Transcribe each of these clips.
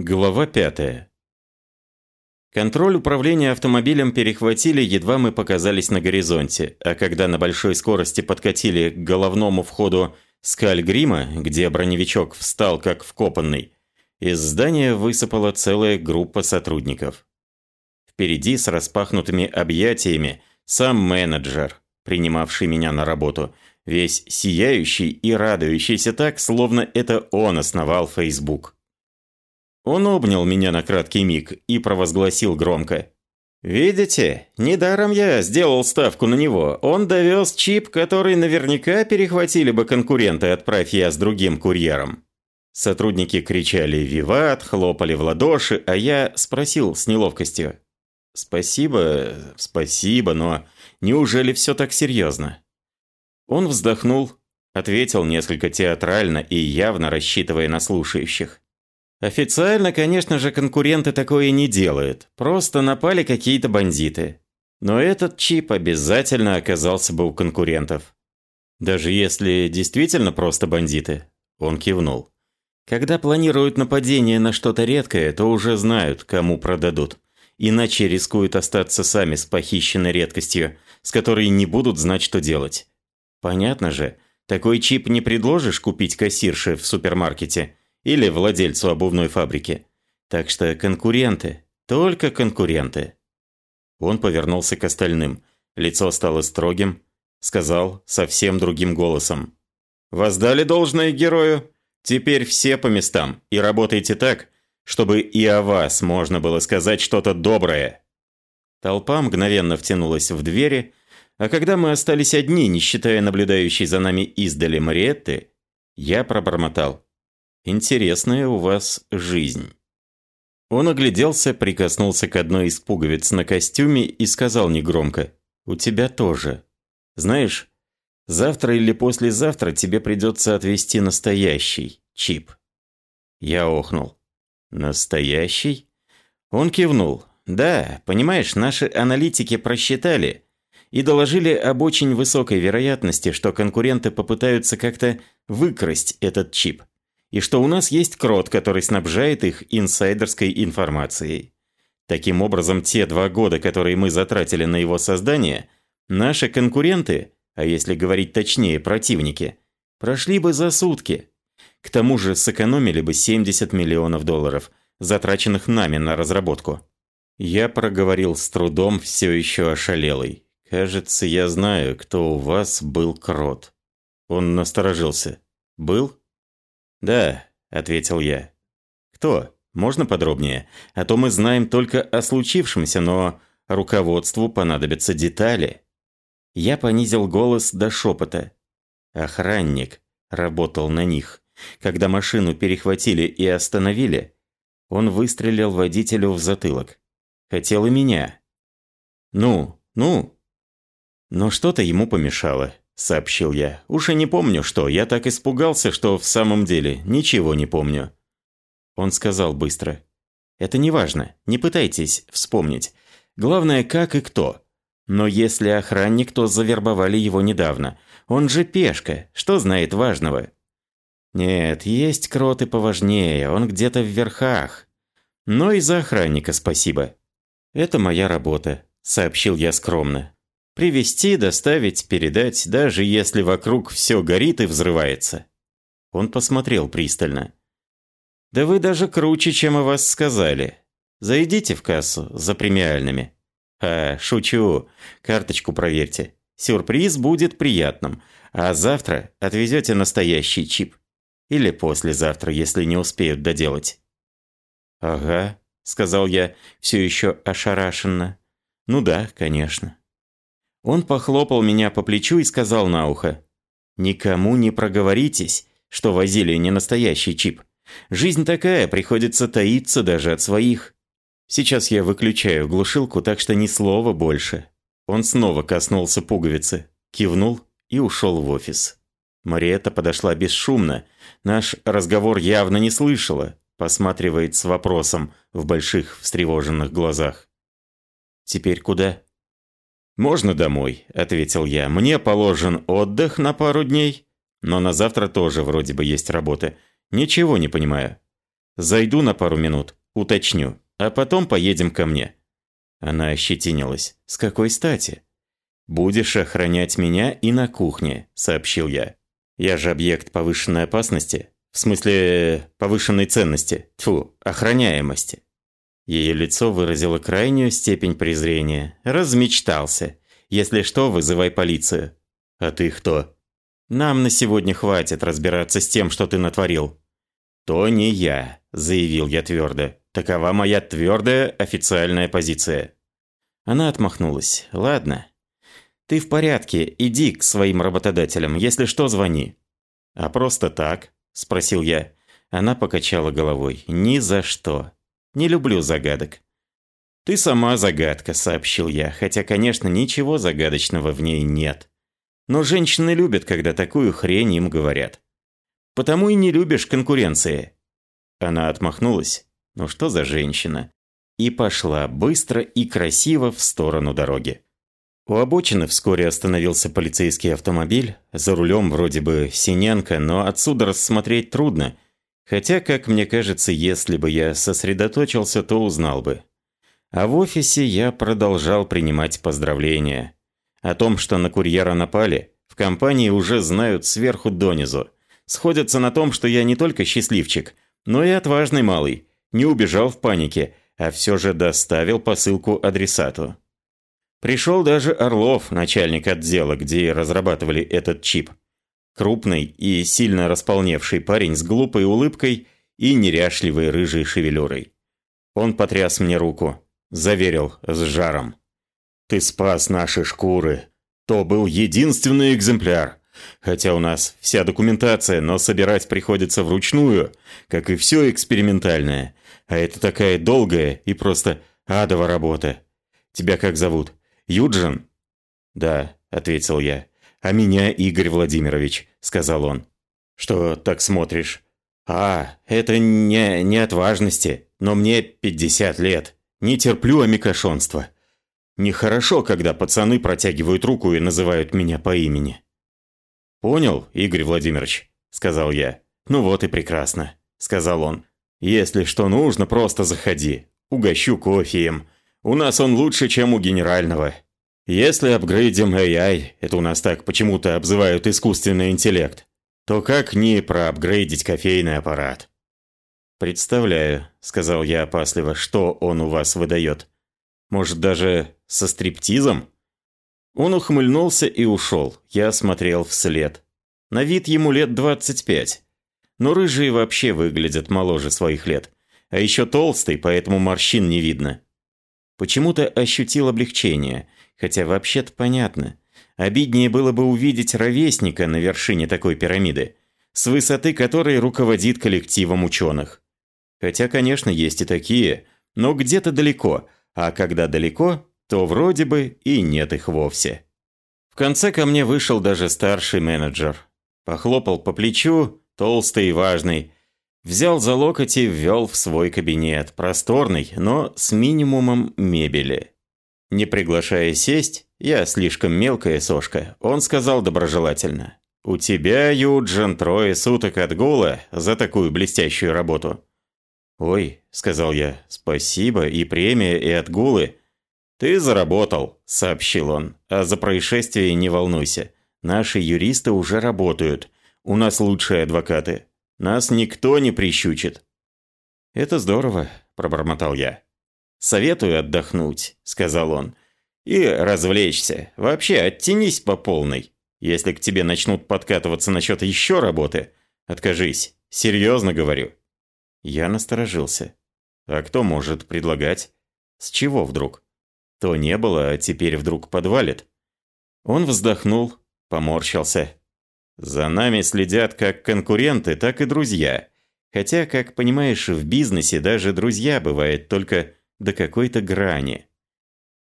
Глава 5. Контроль управления автомобилем перехватили, едва мы показались на горизонте, а когда на большой скорости подкатили к головному входу Скальгрима, где броневичок встал как вкопанный, из здания высыпала целая группа сотрудников. Впереди с распахнутыми объятиями сам менеджер, принимавший меня на работу, весь сияющий и радующийся так, словно это он основал Facebook. Он обнял меня на краткий миг и провозгласил громко. «Видите, недаром я сделал ставку на него. Он довез чип, который наверняка перехватили бы конкуренты, отправь я с другим курьером». Сотрудники кричали «Виват», хлопали в ладоши, а я спросил с неловкостью. «Спасибо, спасибо, но неужели все так серьезно?» Он вздохнул, ответил несколько театрально и явно рассчитывая на слушающих. Официально, конечно же, конкуренты такое не делают. Просто напали какие-то бандиты. Но этот чип обязательно оказался бы у конкурентов. Даже если действительно просто бандиты. Он кивнул. Когда планируют нападение на что-то редкое, то уже знают, кому продадут. Иначе рискуют остаться сами с похищенной редкостью, с которой не будут знать, что делать. Понятно же, такой чип не предложишь купить кассирше в супермаркете – или владельцу обувной фабрики. Так что конкуренты, только конкуренты. Он повернулся к остальным. Лицо стало строгим, сказал совсем другим голосом. «Воздали должное герою? Теперь все по местам и работайте так, чтобы и о вас можно было сказать что-то доброе». Толпа мгновенно втянулась в двери, а когда мы остались одни, не считая наблюдающей за нами издали Мариетты, я пробормотал. Интересная у вас жизнь». Он огляделся, прикоснулся к одной из пуговиц на костюме и сказал негромко, «У тебя тоже. Знаешь, завтра или послезавтра тебе придется отвезти настоящий чип». Я охнул. «Настоящий?» Он кивнул. «Да, понимаешь, наши аналитики просчитали и доложили об очень высокой вероятности, что конкуренты попытаются как-то выкрасть этот чип и что у нас есть крот, который снабжает их инсайдерской информацией. Таким образом, те два года, которые мы затратили на его создание, наши конкуренты, а если говорить точнее, противники, прошли бы за сутки. К тому же сэкономили бы 70 миллионов долларов, затраченных нами на разработку. Я проговорил с трудом, все еще ошалелый. «Кажется, я знаю, кто у вас был крот». Он насторожился. «Был?» «Да», – ответил я. «Кто? Можно подробнее? А то мы знаем только о случившемся, но руководству понадобятся детали». Я понизил голос до шепота. Охранник работал на них. Когда машину перехватили и остановили, он выстрелил водителю в затылок. Хотел и меня. «Ну, ну?» Но что-то ему помешало сообщил я. «Уж и не помню, что. Я так испугался, что в самом деле ничего не помню». Он сказал быстро. «Это не важно. Не пытайтесь вспомнить. Главное, как и кто. Но если охранник, то завербовали его недавно. Он же пешка. Что знает важного?» «Нет, есть кроты поважнее. Он где-то в верхах. Но и за охранника спасибо. Это моя работа», — сообщил я скромно. Привезти, доставить, передать, даже если вокруг все горит и взрывается. Он посмотрел пристально. «Да вы даже круче, чем о вас сказали. Зайдите в кассу за премиальными». «А, шучу. Карточку проверьте. Сюрприз будет приятным. А завтра отвезете настоящий чип. Или послезавтра, если не успеют доделать». «Ага», — сказал я, все еще ошарашенно. «Ну да, конечно». Он похлопал меня по плечу и сказал на ухо. «Никому не проговоритесь, что возили не настоящий чип. Жизнь такая, приходится таиться даже от своих. Сейчас я выключаю глушилку, так что ни слова больше». Он снова коснулся пуговицы, кивнул и ушел в офис. Мариетта подошла бесшумно. Наш разговор явно не слышала, посматривает с вопросом в больших встревоженных глазах. «Теперь куда?» «Можно домой», – ответил я. «Мне положен отдых на пару дней, но на завтра тоже вроде бы есть работа. Ничего не понимаю. Зайду на пару минут, уточню, а потом поедем ко мне». Она ощетинилась. «С какой стати?» «Будешь охранять меня и на кухне», – сообщил я. «Я же объект повышенной опасности. В смысле, повышенной ценности. Тьфу, охраняемости». Ее лицо выразило крайнюю степень презрения. Размечтался. «Если что, вызывай полицию». «А ты кто?» «Нам на сегодня хватит разбираться с тем, что ты натворил». «То не я», – заявил я твердо. «Такова моя твердая официальная позиция». Она отмахнулась. «Ладно. Ты в порядке, иди к своим работодателям. Если что, звони». «А просто так?» – спросил я. Она покачала головой. «Ни за что. Не люблю загадок». «Ты сама загадка», – сообщил я, хотя, конечно, ничего загадочного в ней нет. Но женщины любят, когда такую хрень им говорят. Потому и не любишь конкуренции». Она отмахнулась. «Ну что за женщина?» И пошла быстро и красиво в сторону дороги. У обочины вскоре остановился полицейский автомобиль. За рулем вроде бы Синянка, но отсюда рассмотреть трудно. Хотя, как мне кажется, если бы я сосредоточился, то узнал бы. А в офисе я продолжал принимать поздравления. О том, что на курьера напали, в компании уже знают сверху донизу. Сходятся на том, что я не только счастливчик, но и отважный малый. Не убежал в панике, а все же доставил посылку адресату. Пришел даже Орлов, начальник отдела, где разрабатывали этот чип. Крупный и сильно располневший парень с глупой улыбкой и неряшливой рыжей шевелюрой. Он потряс мне руку, заверил с жаром. «Ты спас наши шкуры. То был единственный экземпляр. Хотя у нас вся документация, но собирать приходится вручную, как и все экспериментальное. А это такая долгая и просто адова работа. Тебя как зовут?» Юджин?» «Да», — ответил я. «А меня Игорь Владимирович», — сказал он. «Что так смотришь?» «А, это не, не от важности, но мне 50 лет. Не терплю амикошонства. Нехорошо, когда пацаны протягивают руку и называют меня по имени». «Понял, Игорь Владимирович», — сказал я. «Ну вот и прекрасно», — сказал он. «Если что нужно, просто заходи. Угощу кофеем. У нас он лучше, чем у генерального. Если апгрейдим AI, это у нас так почему-то обзывают искусственный интеллект, то как не проапгрейдить кофейный аппарат? «Представляю», — сказал я опасливо, — «что он у вас выдает? Может, даже со стриптизом?» Он ухмыльнулся и ушел. Я смотрел вслед. На вид ему лет 25. Но рыжие вообще выглядят моложе своих лет. А еще толстый, поэтому морщин не видно. Почему-то ощутил облегчение, хотя вообще-то понятно. Обиднее было бы увидеть ровесника на вершине такой пирамиды, с высоты которой руководит коллективом ученых. Хотя, конечно, есть и такие, но где-то далеко, а когда далеко, то вроде бы и нет их вовсе. В конце ко мне вышел даже старший менеджер. Похлопал по плечу, толстый и важный, Взял за локоть и ввел в свой кабинет, просторный, но с минимумом мебели. Не приглашая сесть, я слишком мелкая сошка, он сказал доброжелательно. «У тебя, Юджин, трое суток отгула за такую блестящую работу». «Ой», — сказал я, — «спасибо, и премия, и отгулы». «Ты заработал», — сообщил он, — «а за происшествие не волнуйся. Наши юристы уже работают. У нас лучшие адвокаты. Нас никто не прищучит». «Это здорово», – пробормотал я. «Советую отдохнуть», – сказал он. «И развлечься. Вообще, оттянись по полной. Если к тебе начнут подкатываться насчет еще работы, откажись. Серьезно говорю». Я насторожился. «А кто может предлагать? С чего вдруг? То не было, а теперь вдруг подвалит». Он вздохнул, поморщился. За нами следят как конкуренты, так и друзья. Хотя, как понимаешь, в бизнесе даже друзья бывают только до какой-то грани.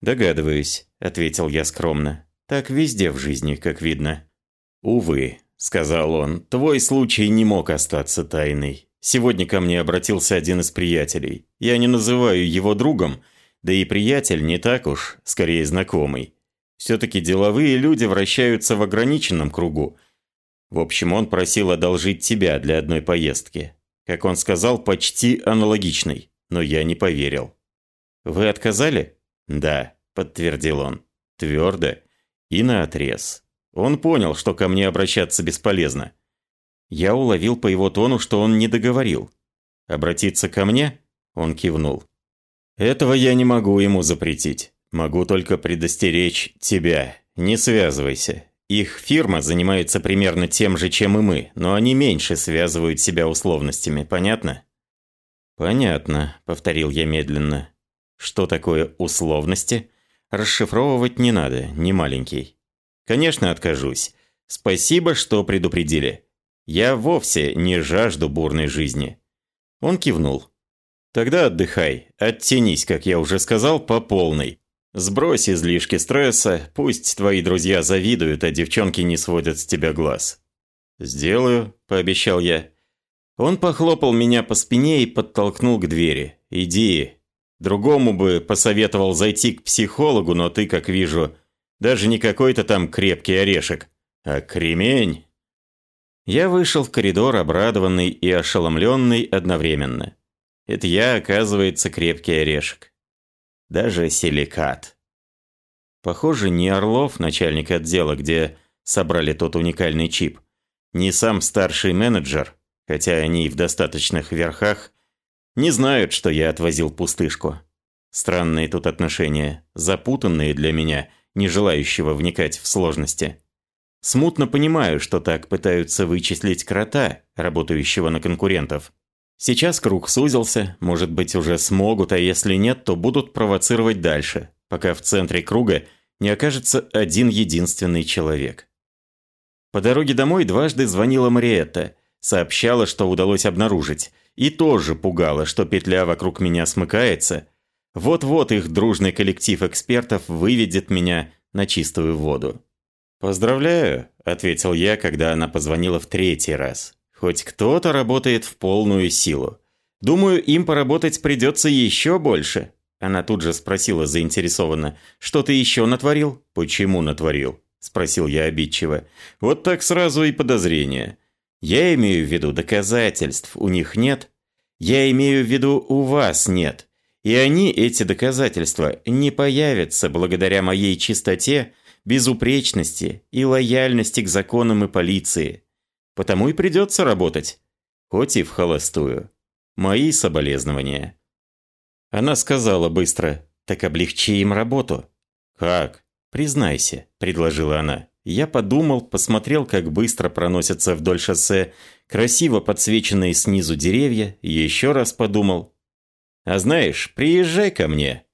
«Догадываюсь», — ответил я скромно. «Так везде в жизни, как видно». «Увы», — сказал он, — «твой случай не мог остаться тайной. Сегодня ко мне обратился один из приятелей. Я не называю его другом, да и приятель не так уж, скорее знакомый. Все-таки деловые люди вращаются в ограниченном кругу, в общем, он просил одолжить тебя для одной поездки. как он сказал, почти аналогичный, но я не поверил. «Вы отказали?» «Да», – подтвердил он, твердо и наотрез. Он понял, что ко мне обращаться бесполезно. Я уловил по его тону, что он не договорил. «Обратиться ко мне?» – он кивнул. «Этого я не могу ему запретить. Могу только предостеречь тебя. Не связывайся. Их фирма занимается примерно тем же, чем и мы, но они меньше связывают себя условностями, понятно? Понятно, повторил я медленно. Что такое условности? Расшифровывать не надо, не маленький. Конечно, откажусь. Спасибо, что предупредили. Я вовсе не жажду бурной жизни. Он кивнул. Тогда отдыхай, оттянись, как я уже сказал, по полной. Сбрось излишки стресса, пусть твои друзья завидуют, а девчонки не сводят с тебя глаз. «Сделаю», – пообещал я. Он похлопал меня по спине и подтолкнул к двери. «Иди. Другому бы посоветовал зайти к психологу, но ты, как вижу, даже не какой-то там крепкий орешек, а кремень». Я вышел в коридор, обрадованный и ошеломленный одновременно. Это я, оказывается, крепкий орешек даже силикат. Похоже, не Орлов, начальник отдела, где собрали тот уникальный чип, не сам старший менеджер, хотя они и в достаточных верхах, не знают, что я отвозил пустышку. Странные тут отношения, запутанные для меня, не желающего вникать в сложности. Смутно понимаю, что так пытаются вычислить крота, работающего на конкурентов. Сейчас круг сузился, может быть уже смогут, а если нет, то будут провоцировать дальше, пока в центре круга не окажется один единственный человек. По дороге домой дважды звонила Мариетта, сообщала, что удалось обнаружить, и тоже пугала, что петля вокруг меня смыкается. Вот-вот их дружный коллектив экспертов выведет меня на чистую воду. «Поздравляю», – ответил я, когда она позвонила в третий раз. Хоть кто-то работает в полную силу. Думаю, им поработать придется еще больше. Она тут же спросила заинтересованно. «Что ты еще натворил?» «Почему натворил?» Спросил я обидчиво. «Вот так сразу и подозрение. Я имею в виду доказательств. У них нет. Я имею в виду у вас нет. И они, эти доказательства, не появятся благодаря моей чистоте, безупречности и лояльности к законам и полиции. Потому и придется работать. Хоть и в холостую. Мои соболезнования. Она сказала быстро, так облегчи им работу. Как? Признайся, предложила она. Я подумал, посмотрел, как быстро проносятся вдоль шоссе красиво подсвеченные снизу деревья, еще раз подумал. «А знаешь, приезжай ко мне!»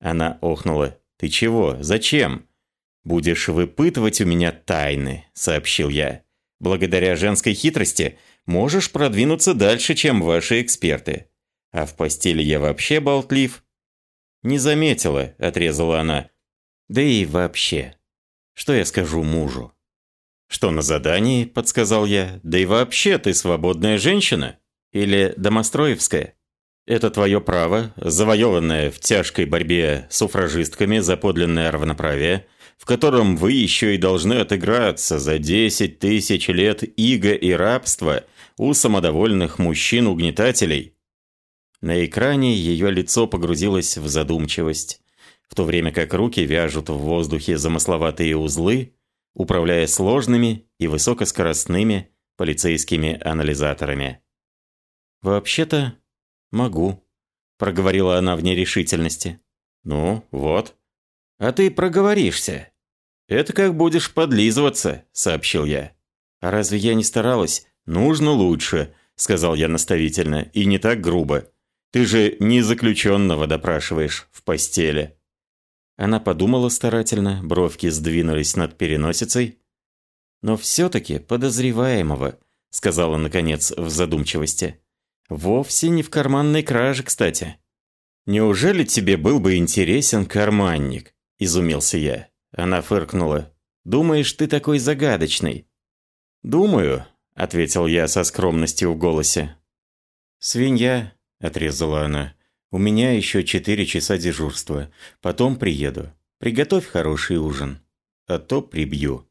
Она охнула. «Ты чего? Зачем?» «Будешь выпытывать у меня тайны», — сообщил я. Благодаря женской хитрости можешь продвинуться дальше, чем ваши эксперты. А в постели я вообще болтлив». «Не заметила», – отрезала она. «Да и вообще. Что я скажу мужу?» «Что на задании?» – подсказал я. «Да и вообще ты свободная женщина? Или домостроевская?» «Это твое право, завоеванное в тяжкой борьбе с суфражистками за подлинное равноправие – в котором вы еще и должны отыграться за 10 тысяч лет иго и рабства у самодовольных мужчин-угнетателей. На экране ее лицо погрузилось в задумчивость, в то время как руки вяжут в воздухе замысловатые узлы, управляя сложными и высокоскоростными полицейскими анализаторами. «Вообще-то могу», – проговорила она в нерешительности. «Ну, вот», «А ты проговоришься». «Это как будешь подлизываться», — сообщил я. «А разве я не старалась?» «Нужно лучше», — сказал я наставительно, и не так грубо. «Ты же не заключенного допрашиваешь в постели». Она подумала старательно, бровки сдвинулись над переносицей. «Но все-таки подозреваемого», — сказала наконец в задумчивости. «Вовсе не в карманной краже, кстати». «Неужели тебе был бы интересен карманник?» изумился я. Она фыркнула. «Думаешь, ты такой загадочный?» «Думаю», — ответил я со скромностью в голосе. «Свинья», — отрезала она. «У меня еще четыре часа дежурства. Потом приеду. Приготовь хороший ужин. А то прибью».